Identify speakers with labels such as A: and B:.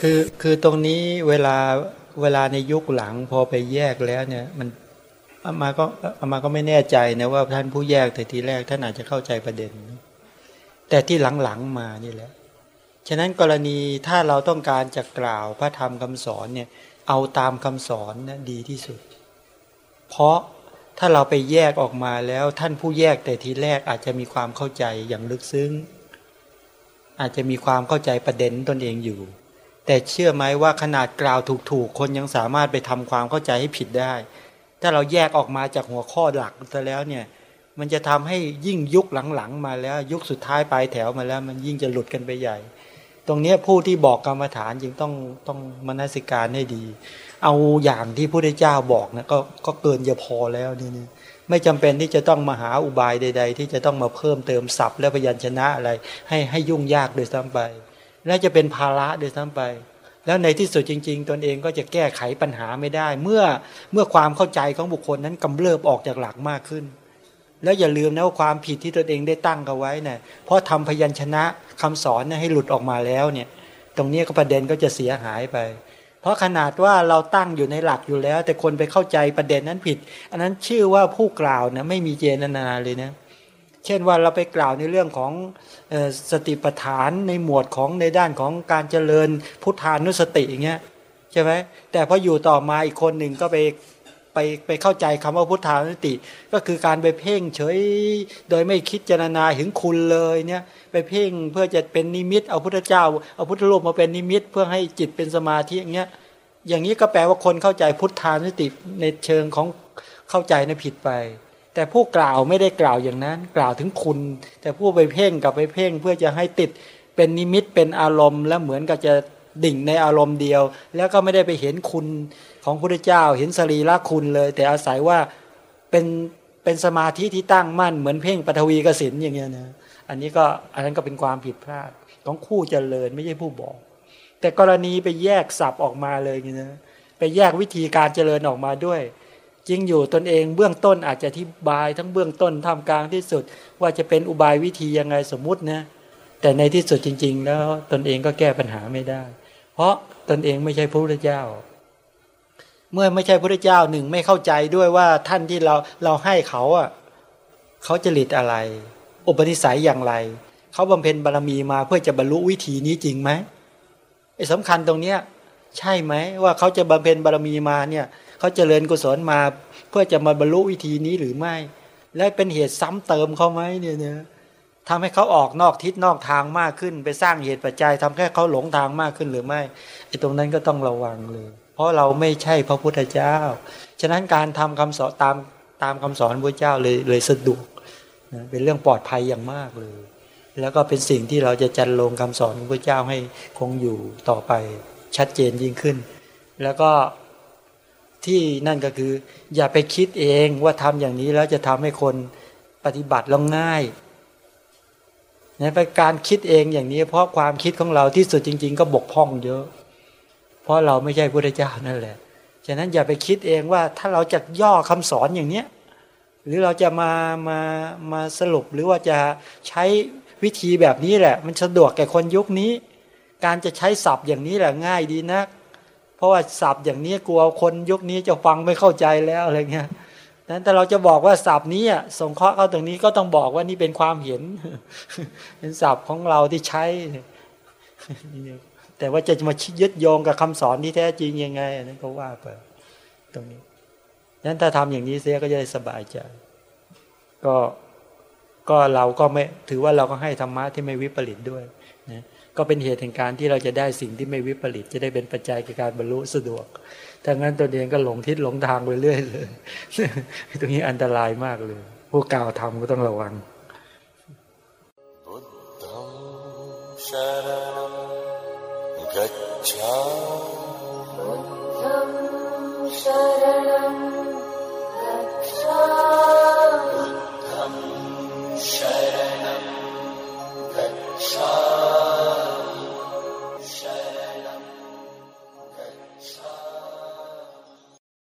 A: คือคือตรงนี้เวลาเวลาในยุคหลังพอไปแยกแล้วเนี่ย มันอามาก็อามาก็ไม่แน่ใจนะว่าท่านผู้แยกแต่ทีแรกท่านอาจจะเข้าใจประเด็น แต่ที่หลังๆมานี่แหละฉะนั้นกรณีถ้าเราต้องการจะกล่าวพระธรรมคำสอนเนี่ยเอาตามคำสอนนะดีที่สุด เพราะถ้าเราไปแยกออกมาแล้วท่านผู้แยกแต่ทีแรกอาจจะมีความเข้าใจอย่างลึกซึ้ง อาจจะมีความเข้าใจประเด็นตนเองอยู่ แต่เชื่อไหมว่าขนาดกล่าวถูกๆ คนยังสามารถไปทำความเข้าใจให้ผิดได้ ถ้าเราแยกออกมาจากหัวข้อหลักซะแล้วเนี่ย มันจะทำให้ยิ่งยุคหลังๆ มาแล้ว ยุคสุดท้ายปลายแถวมาแล้ว มันยิ่งจะหลุดกันไปใหญ่ ตรงนี้ผู้ที่บอกกรรมฐานจึงต้องต้องมนสิการให้ดี เอาอย่างที่พระพุทธเจ้าบอกนะก็ก็เกินจะพอแล้วนี่นี่ไม่จำเป็นที่จะต้องมาหาอุบายใด ๆ ที่จะต้องมาเพิ่มเติมศัพท์และพยัญชนะอะไร ให้ให้ยุ่งยากโดยซ้ำไป และจะเป็นภาระโดยซ้ำไป แล้วในที่สุดจริง ๆ ตนเองก็จะแก้ไขปัญหาไม่ได้ เมื่อเมื่อความเข้าใจของบุคคลนั้นกำเริบออกจากหลักมากขึ้น แล้วอย่าลืมนะว่าความผิดที่ตนเองได้ตั้งเอาไว้เนะ่ยเพราะทำพยัญชนะคำสอนให้หลุดออกมาแล้วเนี่ยตรงนี้ก็ประเด็นก็จะเสียหายไป เพราะขนาดว่าเราตั้งอยู่ในหลักอยู่แล้ว แต่คนไปเข้าใจประเด็นนั้นผิด อันนั้นชื่อว่าผู้กล่าวนะไม่มีเจตนาเลยนะเเช่นว่าเราไปกล่าวในเรื่องของสติปัฏฐานในหมวดของในด้านของการเจริญพุทธานุสติอย่างเงี้ยใช่ไหมแต่พออยู่ต่อมาอีกคนหนึ่งก็ไปไปไปเข้าใจคำว่าพุทธานุสติ ก็คือการไปเพ่งเฉยโดยไม่คิดเจรนาถึงคุณเลยเนี่ยไปเพ่งเพื่อจะเป็นนิมิต เอาพุทธเจ้า เอาพุทธรูปมาเป็นนิมิต เพื่อให้จิตเป็นสมาธิอย่างเงี้ยอย่างนี้ก็แปลว่าคนเข้าใจพุทธานุสติในเชิงของเข้าใจในผิดไป แต่ผู้กล่าวไม่ได้กล่าวอย่างนั้น กล่าวถึงคุณ แต่ผู้ไปเพ่งกับไปเพ่งเพื่อจะให้ติดเป็นนิมิตเป็นอารมณ์ แล้วเหมือนกับจะดิ่งในอารมณ์เดียว แล้วก็ไม่ได้ไปเห็นคุณของพระเจ้า เห็นสรีระคุณเลย แต่อาศัยว่าเป็นเป็นสมาธิที่ตั้งมั่นเหมือนเพ่งปฐวีกสินอย่างเงี้ยนะอันนี้ก็อันนั้นก็เป็นความผิดพลาดของคู่เจริญไม่ใช่ผู้บอก แต่กรณีไปแยกสับออกมาเลยนะไปแยกวิธีการเจริญออกมาด้วย จริงอยู่ตนเองเบื้องต้นอาจจะอธิบายทั้งเบื้องต้นท่ามกลางที่สุด ว่าจะเป็นอุบายวิธียังไงสมมุตินะแต่ในที่สุดจริง ๆ แล้วตนเองก็แก้ปัญหาไม่ได้ เพราะตนเองไม่ใช่พระพุทธเจ้า เมื่อไม่ใช่พระพุทธเจ้าหนึ่งไม่เข้าใจด้วยว่าท่านที่เราเราให้เขาอะเขาจริตอะไร อุปนิสัยอย่างไร เขาบำเพ็ญบารมีมาเพื่อจะบรรลุวิธีนี้จริงไหมไอ้สำคัญตรงเนี้ยใช่ไหมว่าเขาจะบำเพ็ญบารมีมาเนี่ย เขาเจริญกุศลมาเพื่อจะมาบรรลุวิธีนี้หรือไม่ และเป็นเหตุซ้ำเติมเขาไหมเนี่ยเนี่ยทำให้เขาออกนอกทิศนอกทางมากขึ้น ไปสร้างเหตุปัจจัยทำให้เขาหลงทางมากขึ้นหรือไม่ไอ้ตรงนั้นก็ต้องระวังเลย เพราะเราไม่ใช่พระพุทธเจ้า ฉะนั้นการทำคำสอนตามตามคำสอนพระเจ้าเลยเลยสะดวกนะเป็นเรื่องปลอดภัยอย่างมากเลย แล้วก็เป็นสิ่งที่เราจะจันลงคำสอนของพระเจ้าให้คงอยู่ต่อไปชัดเจนยิ่งขึ้น แล้วก็ ที่นั่นก็คือ อย่าไปคิดเองว่าทำอย่างนี้แล้วจะทำให้คนปฏิบัติแล้วง่ายนะไปการคิดเองอย่างนี้ เพราะความคิดของเราที่สุดจริง ๆ ก็บกพร่องเยอะ เพราะเราไม่ใช่พระเจ้านั่นแหละฉะนั้นอย่าไปคิดเองว่าถ้าเราจะย่อคำสอนอย่างเนี้ยหรือเราจะมามามาสรุปหรือว่าจะใช้วิธีแบบนี้แหละ มันสะดวกแก่คนยุคนี้ การจะใช้ศัพท์อย่างนี้แหละง่ายดีนะ เพราะว่าศัพท์อย่างนี้กลัวคนยุคนี้จะฟังไม่เข้าใจแล้วอะไรเงี้ยนั้นแต่เราจะบอกว่าศัพท์นี้สงเคราะห์เข้าตรงนี้ก็ต้องบอกว่านี่เป็นความเห็น เป็นศัพท์ของเราที่ใช้ แต่ว่าจะมายึดโยงกับคำสอนที่แท้จริงยังไงนั้นก็ว่าไปตรงนี้นั้นถ้าทำอย่างนี้เสียก็จะได้สบายใจ ก็ก็เราก็ไม่ถือว่าเราก็ให้ธรรมะที่ไม่วิปริตด้วย นะก็เป็นเหตุแห่งการที่เราจะได้สิ่งที่ไม่วิปริต จะได้เป็นปัจจัยในการบรรลุสะดวกถ้างั้นตัวเองก็หลงทิศหลงทางไปเรื่อยเลยตรงนี้อันตรายมากเลย ผู้กล่าวทำก็ต้องระวังบุตตั